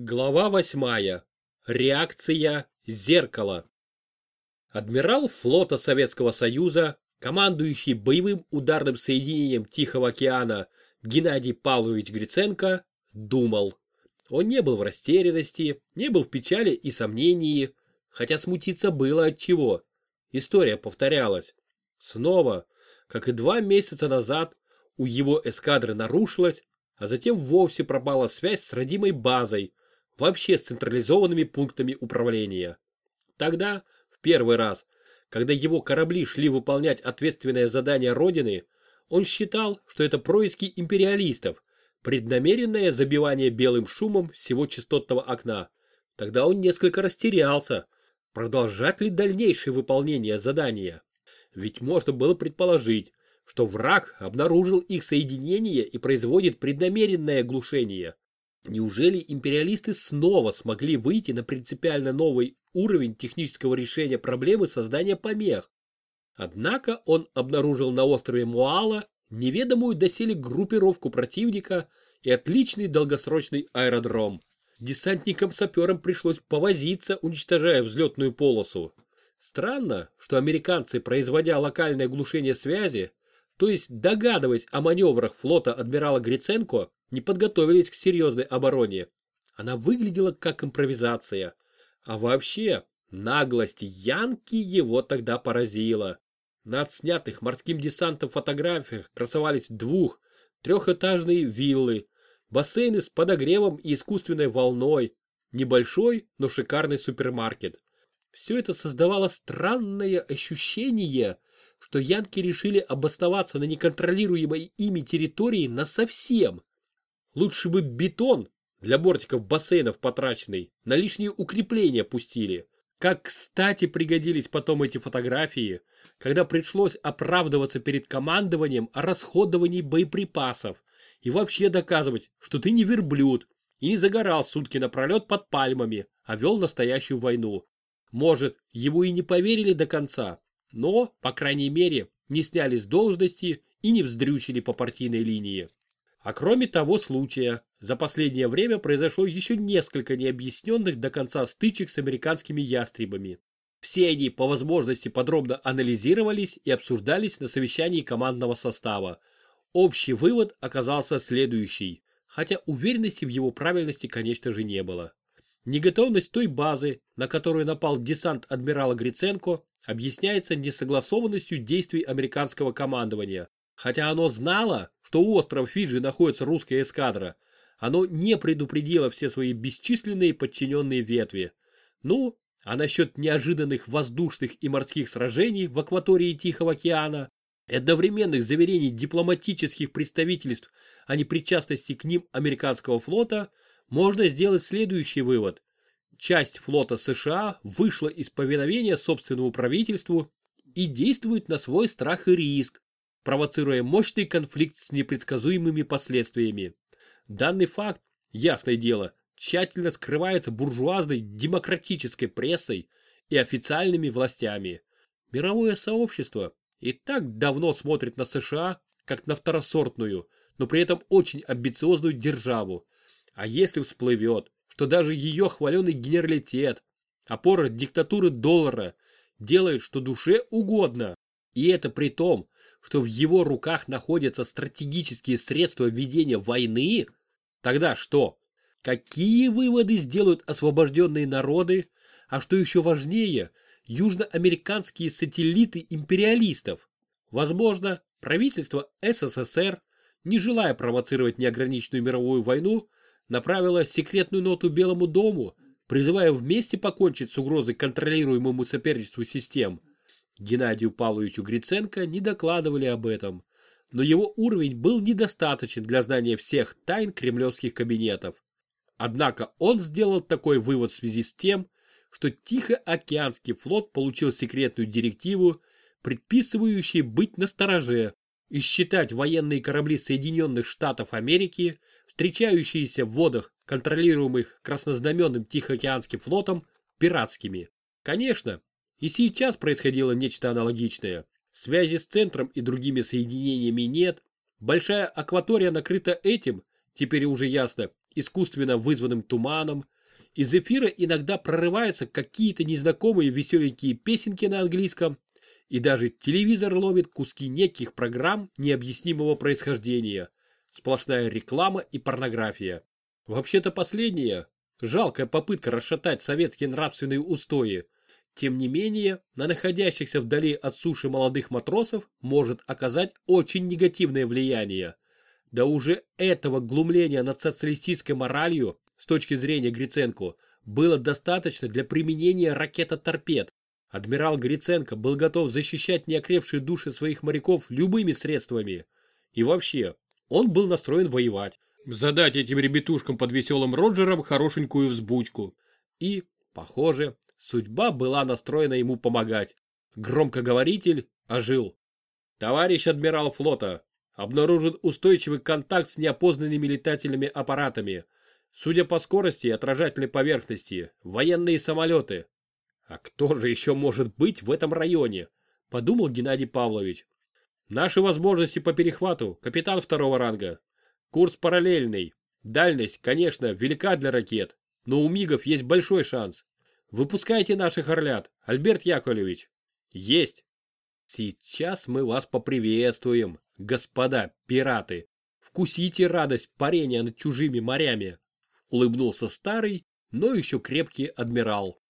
Глава восьмая. Реакция зеркала. Адмирал флота Советского Союза, командующий боевым ударным соединением Тихого океана Геннадий Павлович Гриценко, думал. Он не был в растерянности, не был в печали и сомнении, хотя смутиться было от чего. История повторялась. Снова, как и два месяца назад, у его эскадры нарушилась, а затем вовсе пропала связь с родимой базой, вообще с централизованными пунктами управления. Тогда, в первый раз, когда его корабли шли выполнять ответственное задание Родины, он считал, что это происки империалистов, преднамеренное забивание белым шумом всего частотного окна. Тогда он несколько растерялся, продолжать ли дальнейшее выполнение задания. Ведь можно было предположить, что враг обнаружил их соединение и производит преднамеренное глушение. Неужели империалисты снова смогли выйти на принципиально новый уровень технического решения проблемы создания помех? Однако он обнаружил на острове Муала неведомую доселе группировку противника и отличный долгосрочный аэродром. Десантникам-саперам пришлось повозиться, уничтожая взлетную полосу. Странно, что американцы, производя локальное глушение связи, то есть догадываясь о маневрах флота адмирала Гриценко, не подготовились к серьезной обороне. Она выглядела как импровизация. А вообще, наглость Янки его тогда поразила. На отснятых морским десантом фотографиях красовались двух, трехэтажные виллы, бассейны с подогревом и искусственной волной, небольшой, но шикарный супермаркет. Все это создавало странное ощущение, что янки решили обосноваться на неконтролируемой ими территории насовсем. Лучше бы бетон для бортиков бассейнов потраченный, на лишние укрепления пустили. Как кстати пригодились потом эти фотографии, когда пришлось оправдываться перед командованием о расходовании боеприпасов и вообще доказывать, что ты не верблюд и не загорал сутки напролет под пальмами, а вел настоящую войну. Может, ему и не поверили до конца, но, по крайней мере, не сняли с должности и не вздрючили по партийной линии. А кроме того случая, за последнее время произошло еще несколько необъясненных до конца стычек с американскими ястребами. Все они по возможности подробно анализировались и обсуждались на совещании командного состава. Общий вывод оказался следующий, хотя уверенности в его правильности, конечно же, не было. Неготовность той базы, на которую напал десант адмирала Гриценко, объясняется несогласованностью действий американского командования, Хотя оно знало, что у острова Фиджи находится русская эскадра, оно не предупредило все свои бесчисленные подчиненные ветви. Ну, а насчет неожиданных воздушных и морских сражений в акватории Тихого океана, одновременных заверений дипломатических представительств о непричастности к ним американского флота, можно сделать следующий вывод. Часть флота США вышла из повиновения собственному правительству и действует на свой страх и риск, провоцируя мощный конфликт с непредсказуемыми последствиями. Данный факт, ясное дело, тщательно скрывается буржуазной демократической прессой и официальными властями. Мировое сообщество и так давно смотрит на США как на второсортную, но при этом очень амбициозную державу. А если всплывет, что даже ее хваленый генералитет, опора диктатуры доллара, делает что душе угодно, и это при том, что в его руках находятся стратегические средства ведения войны, тогда что? Какие выводы сделают освобожденные народы, а что еще важнее, южноамериканские сателлиты империалистов? Возможно, правительство СССР, не желая провоцировать неограниченную мировую войну, направило секретную ноту Белому дому, призывая вместе покончить с угрозой контролируемому соперничеству систем – Геннадию Павловичу Гриценко не докладывали об этом, но его уровень был недостаточен для знания всех тайн кремлевских кабинетов. Однако он сделал такой вывод в связи с тем, что Тихоокеанский флот получил секретную директиву, предписывающую быть настороже и считать военные корабли Соединенных Штатов Америки, встречающиеся в водах, контролируемых краснознаменным Тихоокеанским флотом, пиратскими. Конечно, и сейчас происходило нечто аналогичное. Связи с центром и другими соединениями нет. Большая акватория накрыта этим, теперь уже ясно, искусственно вызванным туманом, из эфира иногда прорываются какие-то незнакомые веселенькие песенки на английском, и даже телевизор ловит куски неких программ необъяснимого происхождения. Сплошная реклама и порнография. Вообще-то последняя – жалкая попытка расшатать советские нравственные устои. Тем не менее, на находящихся вдали от суши молодых матросов может оказать очень негативное влияние. Да уже этого глумления над социалистической моралью с точки зрения Гриценко, было достаточно для применения ракета-торпед. Адмирал Гриценко был готов защищать неокрепшие души своих моряков любыми средствами. И вообще, он был настроен воевать, задать этим ребятушкам под веселым Роджером хорошенькую взбучку. И, похоже, судьба была настроена ему помогать. Громкоговоритель ожил. Товарищ адмирал флота, обнаружен устойчивый контакт с неопознанными летательными аппаратами – Судя по скорости и отражательной поверхности, военные самолеты. А кто же еще может быть в этом районе? Подумал Геннадий Павлович. Наши возможности по перехвату, капитан второго ранга. Курс параллельный. Дальность, конечно, велика для ракет, но у МИГов есть большой шанс. Выпускайте наших орлят, Альберт Яковлевич. Есть. Сейчас мы вас поприветствуем, господа пираты. Вкусите радость парения над чужими морями улыбнулся старый, но еще крепкий адмирал.